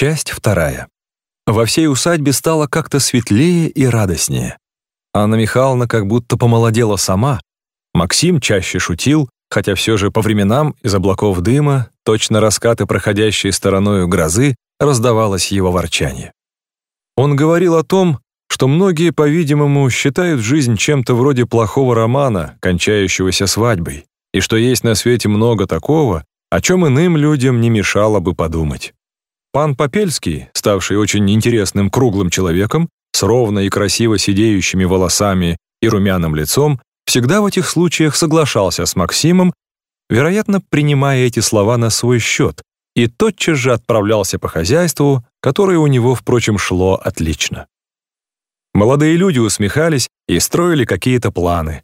Часть вторая. Во всей усадьбе стало как-то светлее и радостнее. Анна Михайловна как будто помолодела сама. Максим чаще шутил, хотя все же по временам из облаков дыма, точно раскаты проходящей стороною грозы, раздавалось его ворчание. Он говорил о том, что многие, по-видимому, считают жизнь чем-то вроде плохого романа, кончающегося свадьбой, и что есть на свете много такого, о чем иным людям не мешало бы подумать. Пан Попельский, ставший очень интересным круглым человеком, с ровно и красиво сидеющими волосами и румяным лицом, всегда в этих случаях соглашался с Максимом, вероятно, принимая эти слова на свой счет, и тотчас же отправлялся по хозяйству, которое у него, впрочем, шло отлично. Молодые люди усмехались и строили какие-то планы.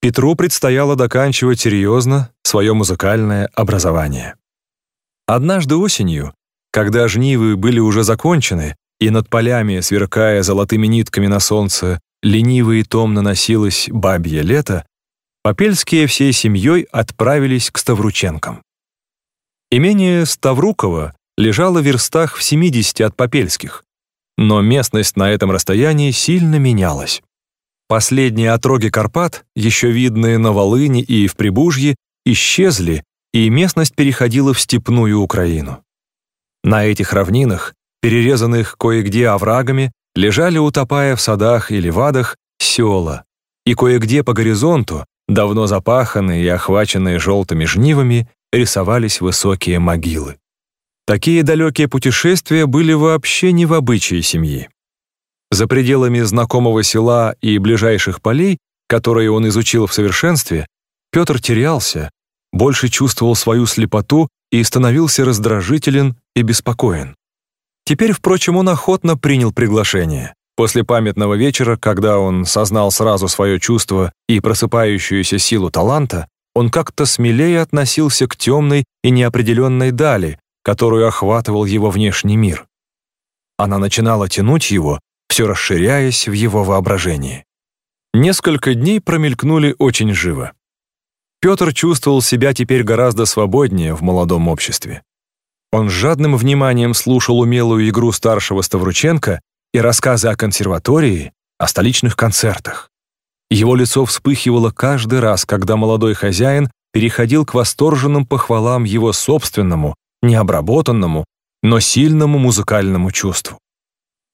Петру предстояло доканчивать серьезно свое музыкальное образование. Однажды осенью когда жнивы были уже закончены, и над полями, сверкая золотыми нитками на солнце, лениво и томно носилось бабье лето, Попельские всей семьей отправились к Ставрученкам. Имение Ставруково лежало в верстах в 70 от Попельских, но местность на этом расстоянии сильно менялась. Последние отроги Карпат, еще видные на Волыне и в Прибужье, исчезли, и местность переходила в степную Украину. На этих равнинах, перерезанных кое-где оврагами, лежали, утопая в садах или вадах, села, и кое-где по горизонту, давно запаханные и охваченные желтыми жнивами, рисовались высокие могилы. Такие далекие путешествия были вообще не в обычае семьи. За пределами знакомого села и ближайших полей, которые он изучил в совершенстве, Петр терялся, больше чувствовал свою слепоту и становился раздражителен и беспокоен. Теперь, впрочем, он охотно принял приглашение. После памятного вечера, когда он сознал сразу свое чувство и просыпающуюся силу таланта, он как-то смелее относился к темной и неопределенной дали, которую охватывал его внешний мир. Она начинала тянуть его, все расширяясь в его воображении. Несколько дней промелькнули очень живо. Петр чувствовал себя теперь гораздо свободнее в молодом обществе. Он с жадным вниманием слушал умелую игру старшего Ставрученко и рассказы о консерватории, о столичных концертах. Его лицо вспыхивало каждый раз, когда молодой хозяин переходил к восторженным похвалам его собственному, необработанному, но сильному музыкальному чувству.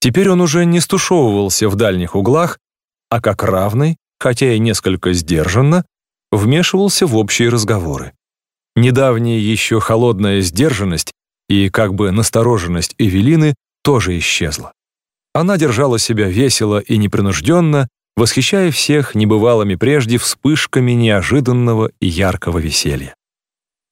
Теперь он уже не стушевывался в дальних углах, а как равный, хотя и несколько сдержанно, вмешивался в общие разговоры. Недавняя еще холодная сдержанность и как бы настороженность Эвелины тоже исчезла. Она держала себя весело и непринужденно, восхищая всех небывалыми прежде вспышками неожиданного и яркого веселья.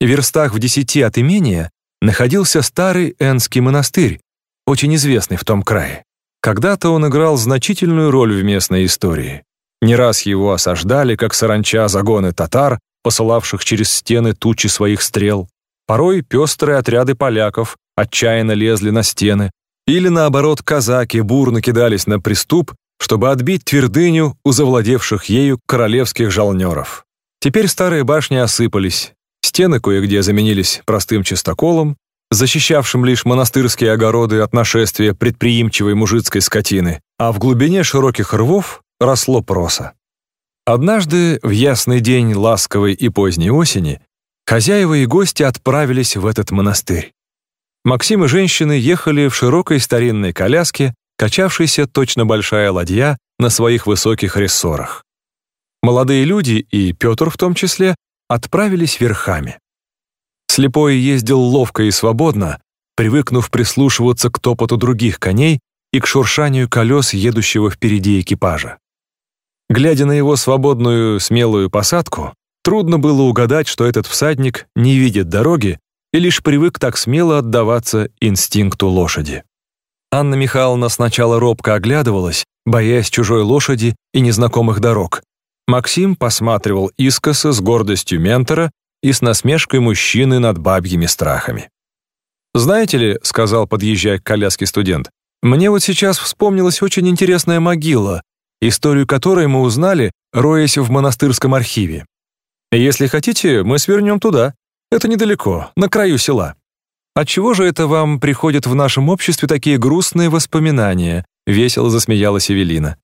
В верстах в десяти от имения находился старый Энский монастырь, очень известный в том крае. Когда-то он играл значительную роль в местной истории. Не раз его осаждали, как саранча загоны татар, посылавших через стены тучи своих стрел. Порой пестрые отряды поляков отчаянно лезли на стены, или наоборот казаки бурно кидались на приступ, чтобы отбить твердыню у завладевших ею королевских жалнеров. Теперь старые башни осыпались, стены кое-где заменились простым чистоколом, защищавшим лишь монастырские огороды от нашествия предприимчивой мужицкой скотины, а в глубине широких рвов росло проса. Однажды, в ясный день ласковой и поздней осени, хозяева и гости отправились в этот монастырь. Максим и женщины ехали в широкой старинной коляске, качавшейся точно большая ладья на своих высоких рессорах. Молодые люди, и Петр в том числе, отправились верхами. Слепой ездил ловко и свободно, привыкнув прислушиваться к топоту других коней и к шуршанию колес едущего впереди экипажа. Глядя на его свободную, смелую посадку, трудно было угадать, что этот всадник не видит дороги и лишь привык так смело отдаваться инстинкту лошади. Анна Михайловна сначала робко оглядывалась, боясь чужой лошади и незнакомых дорог. Максим посматривал искоса с гордостью ментора и с насмешкой мужчины над бабьими страхами. «Знаете ли», — сказал, подъезжая к коляске студент, «мне вот сейчас вспомнилась очень интересная могила, историю которой мы узнали, роясь в монастырском архиве. Если хотите, мы свернем туда. Это недалеко, на краю села». «Отчего же это вам приходят в нашем обществе такие грустные воспоминания?» — весело засмеялась Эвелина.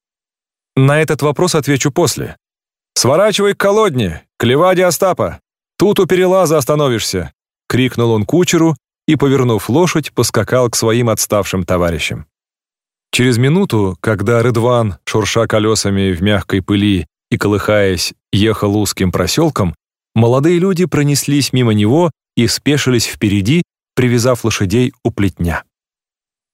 «На этот вопрос отвечу после. Сворачивай к колодне, к Леваде Остапа. Тут у перелаза остановишься!» — крикнул он кучеру и, повернув лошадь, поскакал к своим отставшим товарищам. Через минуту, когда Рыдван, шурша колесами в мягкой пыли и, колыхаясь, ехал узким проселком, молодые люди пронеслись мимо него и спешились впереди, привязав лошадей у плетня.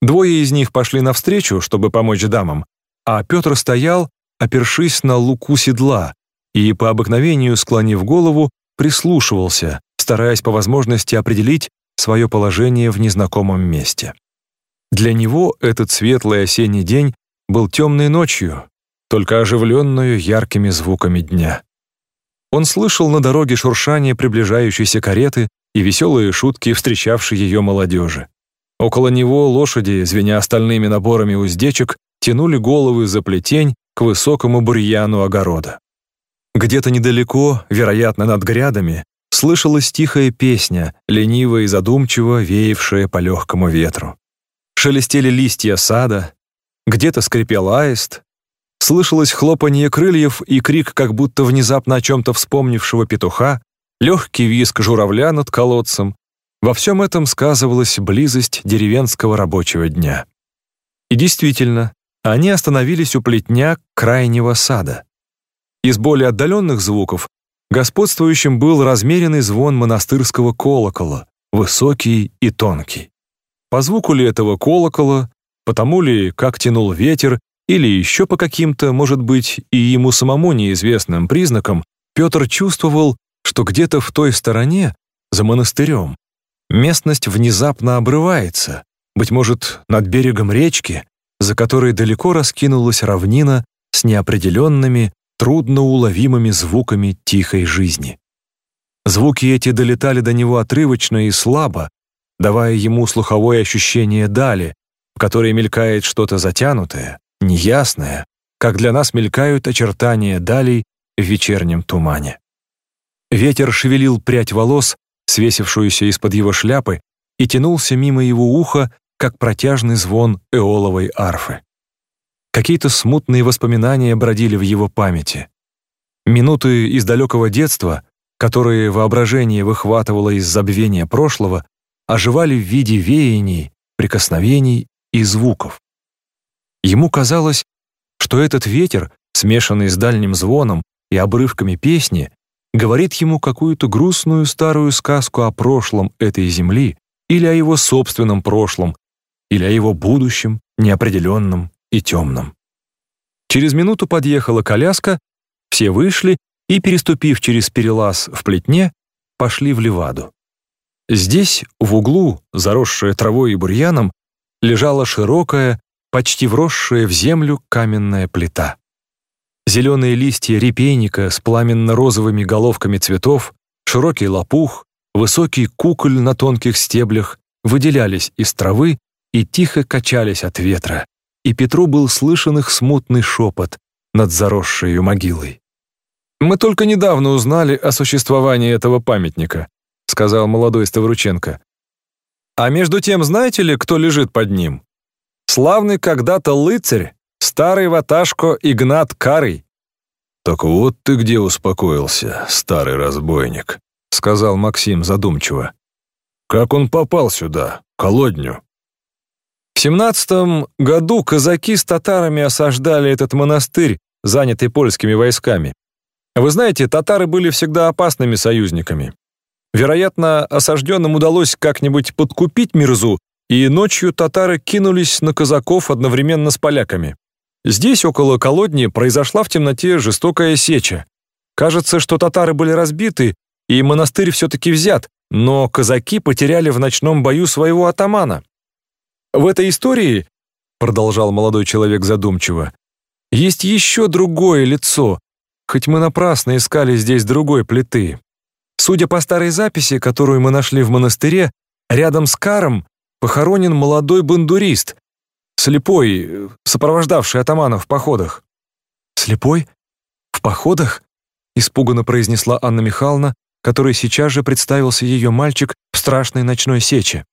Двое из них пошли навстречу, чтобы помочь дамам, а Петр стоял, опершись на луку седла, и, по обыкновению склонив голову, прислушивался, стараясь по возможности определить свое положение в незнакомом месте. Для него этот светлый осенний день был темной ночью, только оживленную яркими звуками дня. Он слышал на дороге шуршание приближающейся кареты и веселые шутки встречавшей ее молодежи. Около него лошади, звеня остальными наборами уздечек, тянули головы за плетень к высокому бурьяну огорода. Где-то недалеко, вероятно, над грядами, слышалась тихая песня, лениво и задумчиво веявшая по легкому ветру. Шелестели листья сада, где-то скрипел аист, слышалось хлопанье крыльев и крик как будто внезапно о чем-то вспомнившего петуха, легкий визг журавля над колодцем. Во всем этом сказывалась близость деревенского рабочего дня. И действительно, они остановились у плетня крайнего сада. Из более отдаленных звуков господствующим был размеренный звон монастырского колокола, высокий и тонкий. По звуку ли этого колокола, потому ли, как тянул ветер, или еще по каким-то, может быть, и ему самому неизвестным признакам, Петр чувствовал, что где-то в той стороне, за монастырем, местность внезапно обрывается, быть может, над берегом речки, за которой далеко раскинулась равнина с неопределенными, трудноуловимыми звуками тихой жизни. Звуки эти долетали до него отрывочно и слабо, давая ему слуховое ощущение дали, в которой мелькает что-то затянутое, неясное, как для нас мелькают очертания далей в вечернем тумане. Ветер шевелил прядь волос, свесившуюся из-под его шляпы, и тянулся мимо его уха, как протяжный звон эоловой арфы. Какие-то смутные воспоминания бродили в его памяти. Минуты из далекого детства, которые воображение выхватывало из забвения прошлого, оживали в виде веяний, прикосновений и звуков. Ему казалось, что этот ветер, смешанный с дальним звоном и обрывками песни, говорит ему какую-то грустную старую сказку о прошлом этой земли или о его собственном прошлом, или о его будущем, неопределенном и темном. Через минуту подъехала коляска, все вышли и, переступив через перелаз в плетне, пошли в Леваду. Здесь, в углу, заросшая травой и бурьяном, лежала широкая, почти вросшая в землю каменная плита. Зеленые листья репейника с пламенно-розовыми головками цветов, широкий лопух, высокий куколь на тонких стеблях выделялись из травы и тихо качались от ветра, и Петру был слышен их смутный шепот над заросшей могилой. «Мы только недавно узнали о существовании этого памятника», сказал молодой Ставрученко. «А между тем знаете ли, кто лежит под ним? Славный когда-то лыцарь, старый ваташко Игнат Карый». «Так вот ты где успокоился, старый разбойник», — сказал Максим задумчиво. «Как он попал сюда, колодню?» В семнадцатом году казаки с татарами осаждали этот монастырь, занятый польскими войсками. Вы знаете, татары были всегда опасными союзниками. Вероятно, осажденным удалось как-нибудь подкупить Мирзу и ночью татары кинулись на казаков одновременно с поляками. Здесь, около колодни, произошла в темноте жестокая сеча. Кажется, что татары были разбиты, и монастырь все-таки взят, но казаки потеряли в ночном бою своего атамана. В этой истории, продолжал молодой человек задумчиво, есть еще другое лицо, хоть мы напрасно искали здесь другой плиты. Судя по старой записи, которую мы нашли в монастыре, рядом с Каром похоронен молодой бандурист, слепой, сопровождавший атаманов в походах». «Слепой? В походах?» — испуганно произнесла Анна Михайловна, которой сейчас же представился ее мальчик в страшной ночной сече.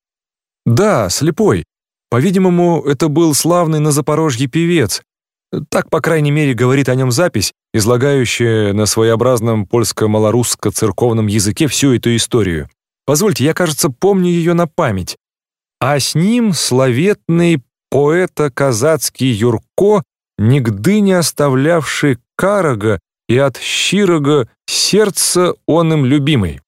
Да, слепой. По-видимому, это был славный на Запорожье певец. Так, по крайней мере, говорит о нем запись, излагающая на своеобразном польско-малорусско-церковном языке всю эту историю. Позвольте, я, кажется, помню ее на память. А с ним славетный поэта-казацкий Юрко, нигды не оставлявший Карага и от щирого сердца он им любимый,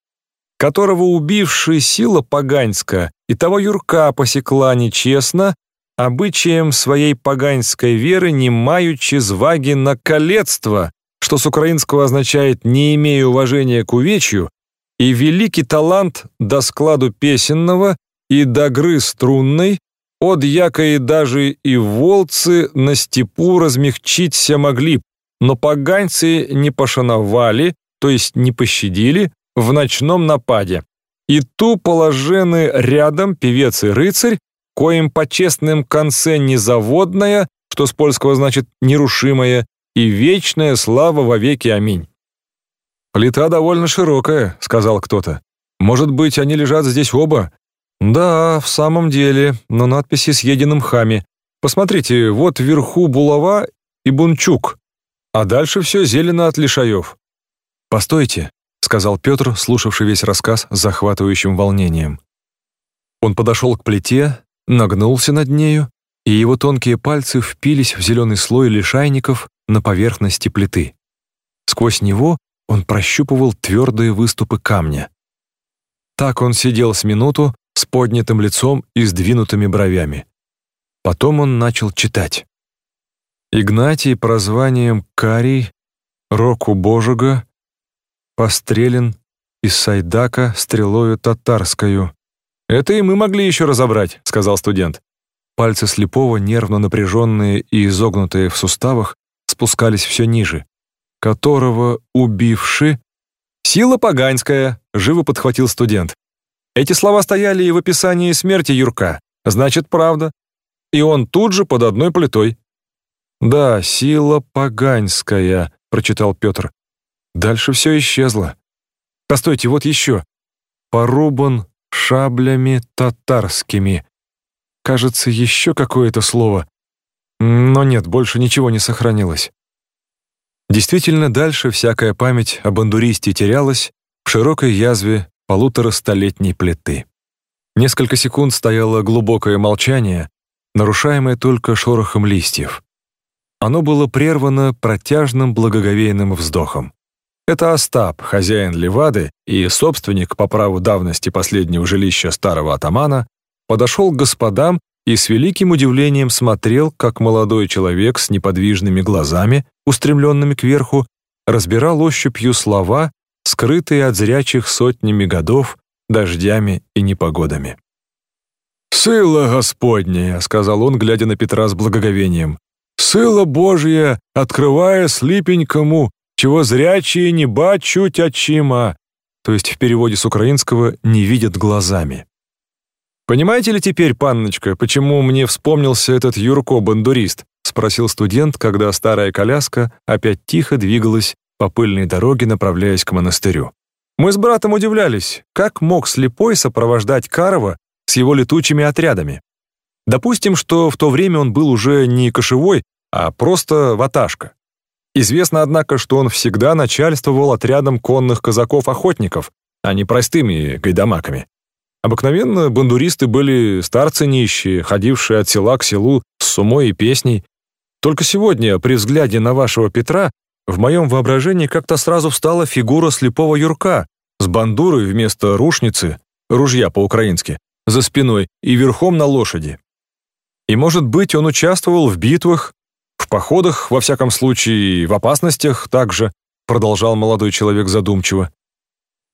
которого убивший сила поганьска и того Юрка посекла нечестно, обычаем своей поганьской веры не маючи зваги на колецство, что с украинского означает «не имея уважения к увечью», и великий талант до складу песенного и до гры струнной, от яко и даже и волцы на степу размягчиться могли, но поганьцы не пошановали, то есть не пощадили, в ночном нападе. И ту положены рядом певец и рыцарь, коим по честным конце незаводная, что с польского значит нерушимая, и вечная слава во веки аминь. «Плита довольно широкая», — сказал кто-то. «Может быть, они лежат здесь оба?» «Да, в самом деле, но надписи с единым хами. Посмотрите, вот вверху булава и бунчук, а дальше все зелено от лишаев». «Постойте», — сказал Петр, слушавший весь рассказ с захватывающим волнением. Он подошел к плите, нагнулся над нею, и его тонкие пальцы впились в зеленый слой лишайников на поверхности плиты. Сквозь него он прощупывал твердые выступы камня. Так он сидел с минуту с поднятым лицом и сдвинутыми бровями. Потом он начал читать. Игнатий прозванием Карий, Року Божога, пострелен из Сайдака стрелою татарскою. «Это и мы могли еще разобрать», — сказал студент. Пальцы слепого, нервно напряженные и изогнутые в суставах, спускались все ниже. «Которого убивши...» «Сила поганская», — живо подхватил студент. Эти слова стояли и в описании смерти Юрка. Значит, правда. И он тут же под одной плитой. «Да, сила поганская», — прочитал Петр. Дальше все исчезло. Постойте, вот еще. Порубан шаблями татарскими. Кажется, еще какое-то слово. Но нет, больше ничего не сохранилось. Действительно, дальше всякая память об бандуристе терялась в широкой язве полуторастолетней плиты. Несколько секунд стояло глубокое молчание, нарушаемое только шорохом листьев. Оно было прервано протяжным благоговейным вздохом. Это Остап, хозяин Левады и собственник по праву давности последнего жилища старого атамана, подошел к господам и с великим удивлением смотрел, как молодой человек с неподвижными глазами, устремленными кверху, разбирал ощупью слова, скрытые от зрячих сотнями годов, дождями и непогодами. «Сыла Господняя», — сказал он, глядя на Петра с благоговением, «сыла Божья, открывая слипенькому, чего зрячие не бачуть очима», то есть в переводе с украинского «не видят глазами». «Понимаете ли теперь, панночка, почему мне вспомнился этот Юрко-бандурист?» — спросил студент, когда старая коляска опять тихо двигалась по пыльной дороге, направляясь к монастырю. Мы с братом удивлялись, как мог слепой сопровождать Карова с его летучими отрядами. Допустим, что в то время он был уже не кошевой, а просто ваташка. Известно, однако, что он всегда начальствовал отрядом конных казаков-охотников, а не простыми гайдамаками. Обыкновенно бандуристы были старцы нищие, ходившие от села к селу с сумой и песней. Только сегодня, при взгляде на вашего Петра, в моем воображении как-то сразу встала фигура слепого Юрка с бандурой вместо рушницы, ружья по-украински, за спиной и верхом на лошади. И, может быть, он участвовал в битвах, походах, во всяком случае, в опасностях также, продолжал молодой человек задумчиво.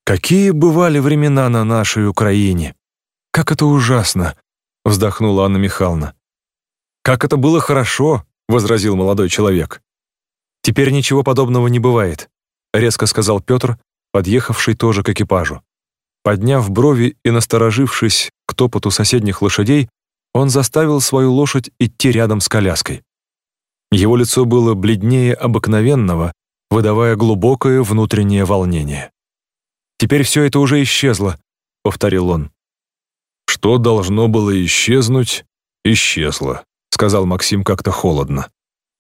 Какие бывали времена на нашей Украине! Как это ужасно! вздохнула Анна Михайловна. Как это было хорошо, возразил молодой человек. «Теперь ничего подобного не бывает», — резко сказал Петр, подъехавший тоже к экипажу. Подняв брови и насторожившись к топоту соседних лошадей, он заставил свою лошадь идти рядом с коляской. Его лицо было бледнее обыкновенного, выдавая глубокое внутреннее волнение. «Теперь все это уже исчезло», — повторил он. Что должно было исчезнуть, исчезло, сказал Максим как-то холодно.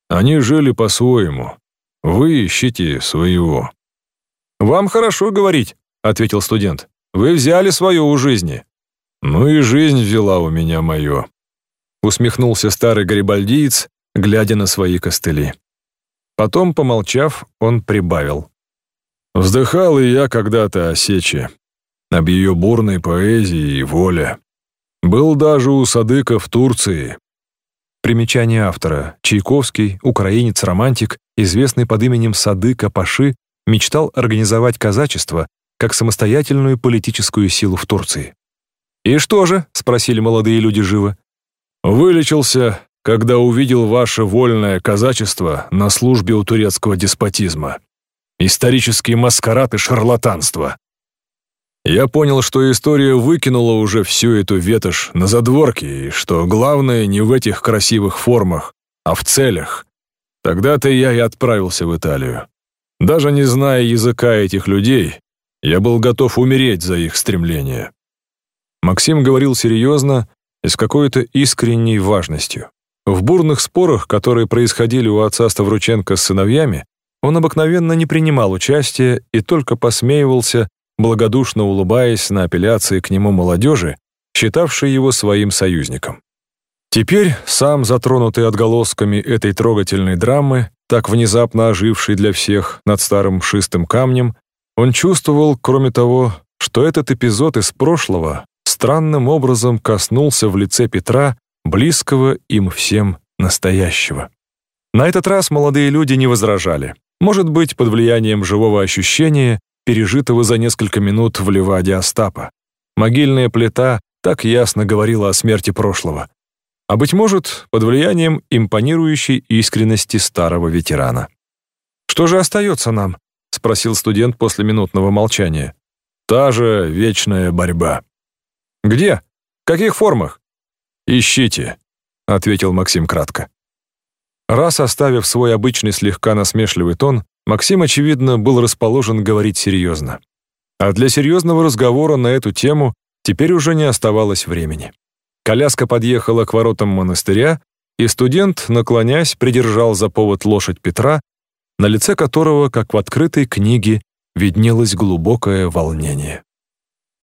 Они жили по-своему. Вы ищите своего. Вам хорошо говорить, ответил студент. Вы взяли свое у жизни. Ну и жизнь взяла у меня мое. Усмехнулся старый гарибальдиец, глядя на свои костыли. Потом, помолчав, он прибавил. Вздыхал и я когда-то о Сече, об ее бурной поэзии и воле. Был даже у Садыка в Турции. Примечание автора. Чайковский, украинец-романтик, известный под именем Садыка Паши, мечтал организовать казачество как самостоятельную политическую силу в Турции. «И что же?» — спросили молодые люди живо. «Вылечился, когда увидел ваше вольное казачество на службе у турецкого деспотизма. Исторический маскарад и шарлатанство. Я понял, что история выкинула уже всю эту ветошь на задворки, и что главное не в этих красивых формах, а в целях. Тогда-то я и отправился в Италию. Даже не зная языка этих людей, я был готов умереть за их стремления. Максим говорил серьезно и с какой-то искренней важностью. В бурных спорах, которые происходили у отца Ставрученко с сыновьями, он обыкновенно не принимал участия и только посмеивался, благодушно улыбаясь на апелляции к нему молодежи, считавшей его своим союзником. Теперь, сам затронутый отголосками этой трогательной драмы, так внезапно ожившей для всех над старым шистым камнем, он чувствовал, кроме того, что этот эпизод из прошлого странным образом коснулся в лице Петра близкого им всем настоящего. На этот раз молодые люди не возражали. Может быть, под влиянием живого ощущения, пережитого за несколько минут в Леваде Остапа. Могильная плита так ясно говорила о смерти прошлого. А быть может, под влиянием импонирующей искренности старого ветерана. «Что же остается нам?» — спросил студент после минутного молчания. «Та же вечная борьба». «Где? В каких формах?» «Ищите», — ответил Максим кратко. Раз оставив свой обычный слегка насмешливый тон, Максим, очевидно, был расположен говорить серьезно. А для серьезного разговора на эту тему теперь уже не оставалось времени. Коляска подъехала к воротам монастыря, и студент, наклонясь, придержал за повод лошадь Петра, на лице которого, как в открытой книге, виднелось глубокое волнение.